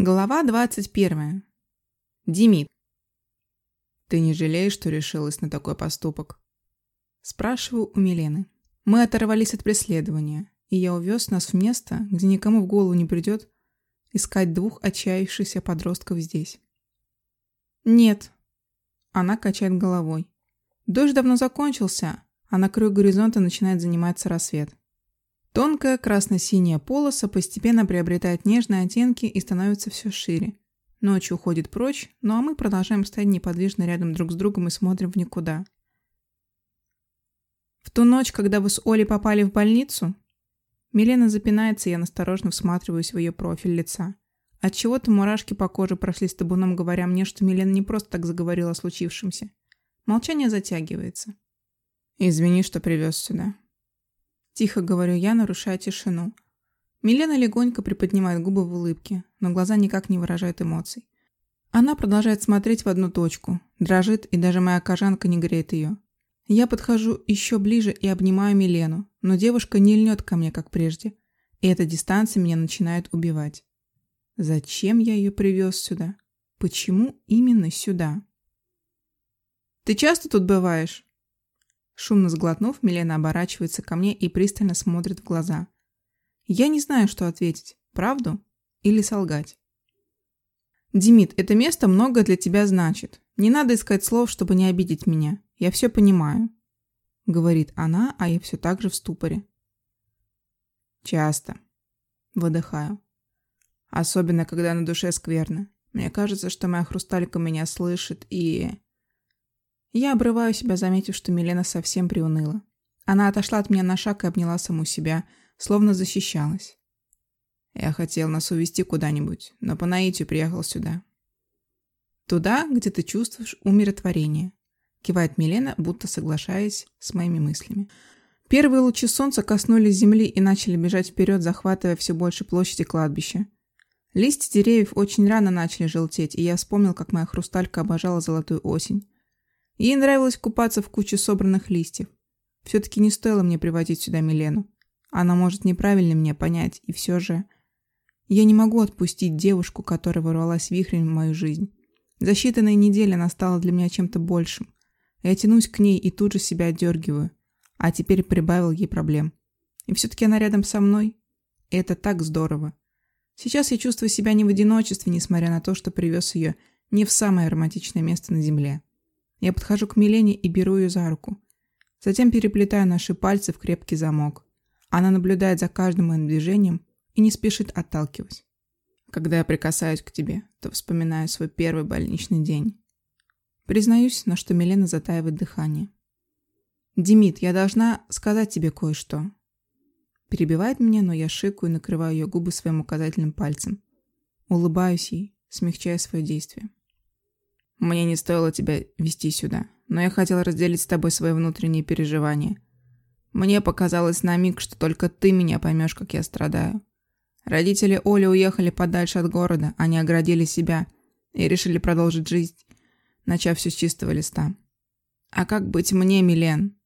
Глава 21. Димит. «Ты не жалеешь, что решилась на такой поступок?» Спрашиваю у Милены. Мы оторвались от преследования, и я увез нас в место, где никому в голову не придет искать двух отчаявшихся подростков здесь. «Нет». Она качает головой. Дождь давно закончился, а на краю горизонта начинает заниматься рассвет. Тонкая красно-синяя полоса постепенно приобретает нежные оттенки и становится все шире. Ночь уходит прочь, ну а мы продолжаем стоять неподвижно рядом друг с другом и смотрим в никуда. В ту ночь, когда вы с Олей попали в больницу, Милена запинается, и я насторожно всматриваюсь в ее профиль лица. Отчего-то мурашки по коже прошли с табуном, говоря мне, что Милена не просто так заговорила о случившемся. Молчание затягивается. «Извини, что привез сюда», Тихо говорю я, нарушая тишину. Милена легонько приподнимает губы в улыбке, но глаза никак не выражают эмоций. Она продолжает смотреть в одну точку, дрожит, и даже моя кожанка не греет ее. Я подхожу еще ближе и обнимаю Милену, но девушка не льнет ко мне, как прежде, и эта дистанция меня начинает убивать. Зачем я ее привез сюда? Почему именно сюда? «Ты часто тут бываешь?» Шумно сглотнув, Милена оборачивается ко мне и пристально смотрит в глаза. Я не знаю, что ответить. Правду или солгать? «Димит, это место много для тебя значит. Не надо искать слов, чтобы не обидеть меня. Я все понимаю», — говорит она, а я все так же в ступоре. «Часто», — выдыхаю. «Особенно, когда на душе скверно. Мне кажется, что моя хрусталька меня слышит и...» Я обрываю себя, заметив, что Милена совсем приуныла. Она отошла от меня на шаг и обняла саму себя, словно защищалась. Я хотел нас увезти куда-нибудь, но по наитию приехал сюда. Туда, где ты чувствуешь умиротворение. Кивает Милена, будто соглашаясь с моими мыслями. Первые лучи солнца коснулись земли и начали бежать вперед, захватывая все больше площади кладбища. Листья деревьев очень рано начали желтеть, и я вспомнил, как моя хрусталька обожала золотую осень. Ей нравилось купаться в куче собранных листьев. Все-таки не стоило мне приводить сюда Милену. Она может неправильно меня понять, и все же... Я не могу отпустить девушку, которая ворвалась вихрем в мою жизнь. За считанные недели она стала для меня чем-то большим. Я тянусь к ней и тут же себя отдергиваю. А теперь прибавил ей проблем. И все-таки она рядом со мной. И это так здорово. Сейчас я чувствую себя не в одиночестве, несмотря на то, что привез ее не в самое романтичное место на земле. Я подхожу к Милене и беру ее за руку. Затем переплетаю наши пальцы в крепкий замок. Она наблюдает за каждым моим движением и не спешит отталкивать. Когда я прикасаюсь к тебе, то вспоминаю свой первый больничный день. Признаюсь, на что Милена затаивает дыхание. «Димит, я должна сказать тебе кое-что». Перебивает меня, но я шикаю и накрываю ее губы своим указательным пальцем. Улыбаюсь ей, смягчая свое действие. Мне не стоило тебя вести сюда, но я хотел разделить с тобой свои внутренние переживания. Мне показалось на миг, что только ты меня поймешь, как я страдаю. Родители Оли уехали подальше от города, они оградили себя и решили продолжить жизнь, начав все с чистого листа. А как быть мне, Милен?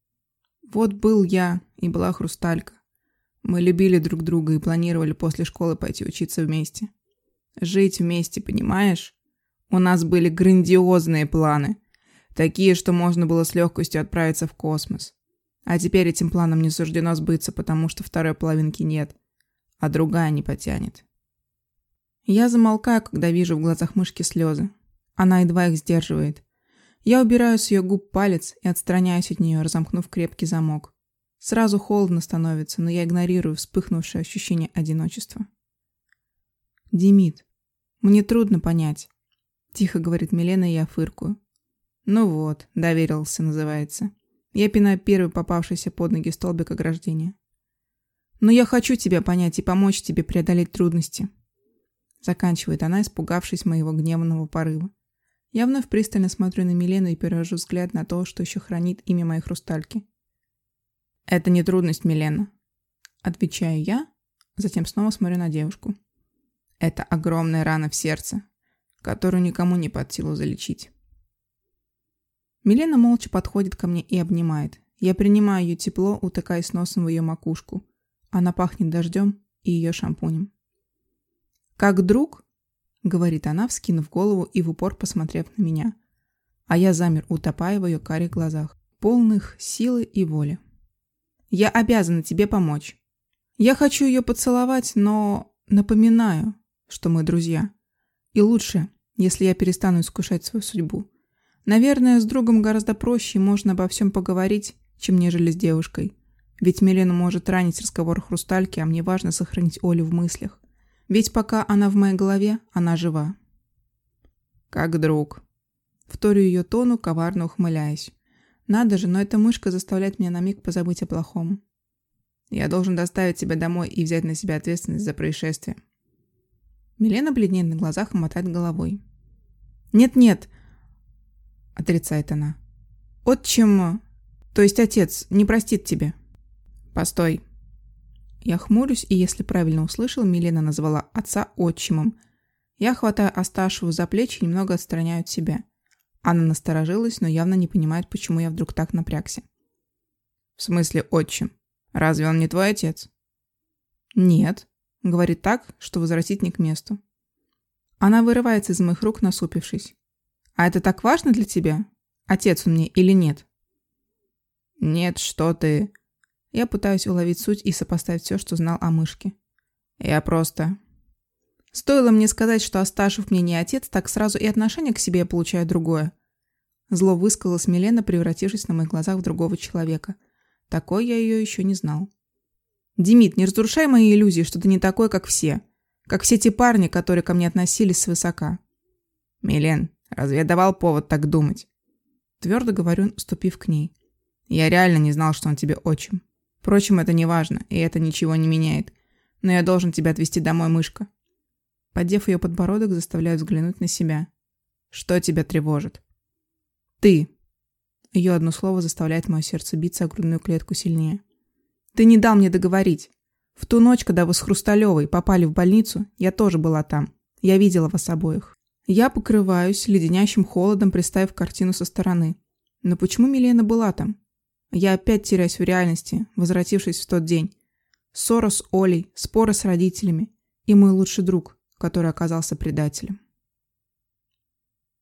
Вот был я и была Хрусталька. Мы любили друг друга и планировали после школы пойти учиться вместе. Жить вместе, понимаешь? У нас были грандиозные планы. Такие, что можно было с легкостью отправиться в космос. А теперь этим планам не суждено сбыться, потому что второй половинки нет, а другая не потянет. Я замолкаю, когда вижу в глазах мышки слезы. Она едва их сдерживает. Я убираю с ее губ палец и отстраняюсь от нее, разомкнув крепкий замок. Сразу холодно становится, но я игнорирую вспыхнувшее ощущение одиночества. Демид, мне трудно понять, Тихо говорит Милена, и я фыркую. Ну вот, доверился, называется. Я пинаю первый попавшийся под ноги столбик ограждения. Но я хочу тебя понять и помочь тебе преодолеть трудности. Заканчивает она, испугавшись моего гневного порыва. Я вновь пристально смотрю на Милену и перевожу взгляд на то, что еще хранит имя моей хрустальки. «Это не трудность, Милена», — отвечаю я, затем снова смотрю на девушку. «Это огромная рана в сердце, которую никому не под силу залечить. Милена молча подходит ко мне и обнимает. Я принимаю ее тепло, утыкаясь носом в ее макушку. Она пахнет дождем и ее шампунем. «Как друг?» — говорит она, вскинув голову и в упор посмотрев на меня. А я замер, утопая в ее карих глазах, полных силы и воли. «Я обязана тебе помочь. Я хочу ее поцеловать, но напоминаю, что мы друзья. И лучше, если я перестану искушать свою судьбу. Наверное, с другом гораздо проще и можно обо всем поговорить, чем нежели с девушкой. Ведь Милену может ранить разговор хрустальки, а мне важно сохранить Олю в мыслях. Ведь пока она в моей голове, она жива. Как друг. Вторю ее тону, коварно ухмыляясь. Надо же, но эта мышка заставляет меня на миг позабыть о плохом. Я должен доставить тебя домой и взять на себя ответственность за происшествие. Милена бледнеет на глазах и мотает головой. «Нет-нет», — отрицает она. «Отчим, то есть отец, не простит тебе». «Постой». Я хмурюсь, и если правильно услышал, Милена назвала отца отчимом. Я хватаю Асташеву за плечи и немного отстраняю от себя. Она насторожилась, но явно не понимает, почему я вдруг так напрягся. «В смысле отчим? Разве он не твой отец?» «Нет», Говорит так, что возвратить не к месту. Она вырывается из моих рук, насупившись. «А это так важно для тебя? Отец он мне или нет?» «Нет, что ты...» Я пытаюсь уловить суть и сопоставить все, что знал о мышке. «Я просто...» Стоило мне сказать, что Асташев мне не отец, так сразу и отношение к себе я получаю другое. Зло высказалась Милена, превратившись на моих глазах в другого человека. Такой я ее еще не знал. Демид, не разрушай мои иллюзии, что ты не такой, как все. Как все те парни, которые ко мне относились свысока. Милен, разве я давал повод так думать? Твердо говорю, ступив к ней. Я реально не знал, что он тебе отчим. Впрочем, это не важно, и это ничего не меняет. Но я должен тебя отвезти домой, мышка. Поддев ее подбородок, заставляю взглянуть на себя. Что тебя тревожит? Ты. Ее одно слово заставляет мое сердце биться о грудную клетку сильнее. Ты не дал мне договорить. В ту ночь, когда вы с Хрусталевой попали в больницу, я тоже была там. Я видела вас обоих. Я покрываюсь леденящим холодом, представив картину со стороны. Но почему Милена была там? Я опять теряюсь в реальности, возвратившись в тот день. Ссора с Олей, споры с родителями и мой лучший друг, который оказался предателем.